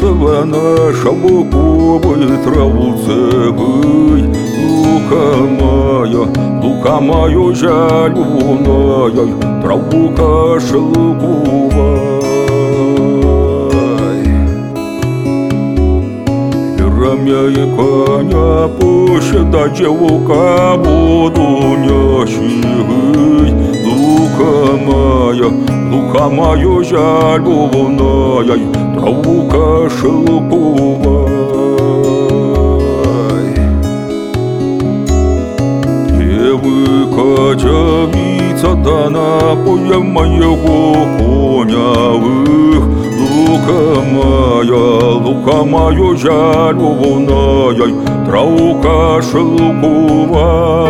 Розована шабуковой траву цегой Лука моя, лука моя жалюная Травука шелковая Рамя и коня пощада девука буду нящий лука моя жалюная Травука шелковая Девыка девица да напоем моего конявых Лука моя, лука моя жареная, Траука шелковая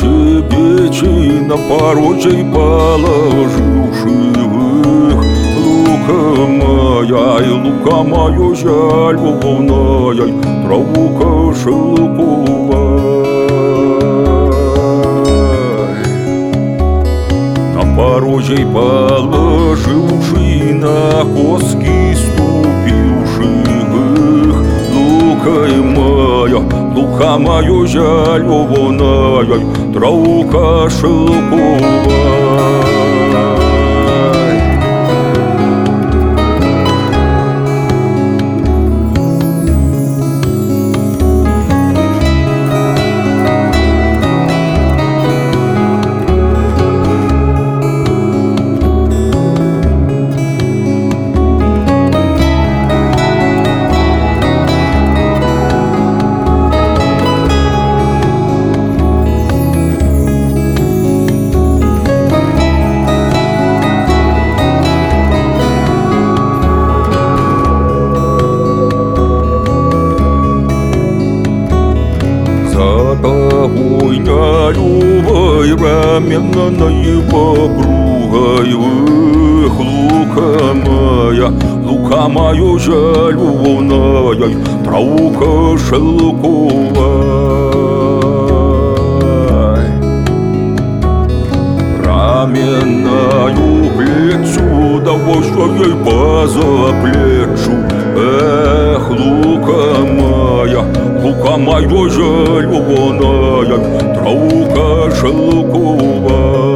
печи на порочей положивших Лука моя и лука моя жалобная Травука шелковая На порочей положивший лука моя жалюваная, Траука шелковая любой раменно на его кругой Эх, лука моя, лука моя жалювная Траука шелковая. Раменную плечу, да что ей позаплечу Эх, лука моя, лука моя жалюваная Траука шелковая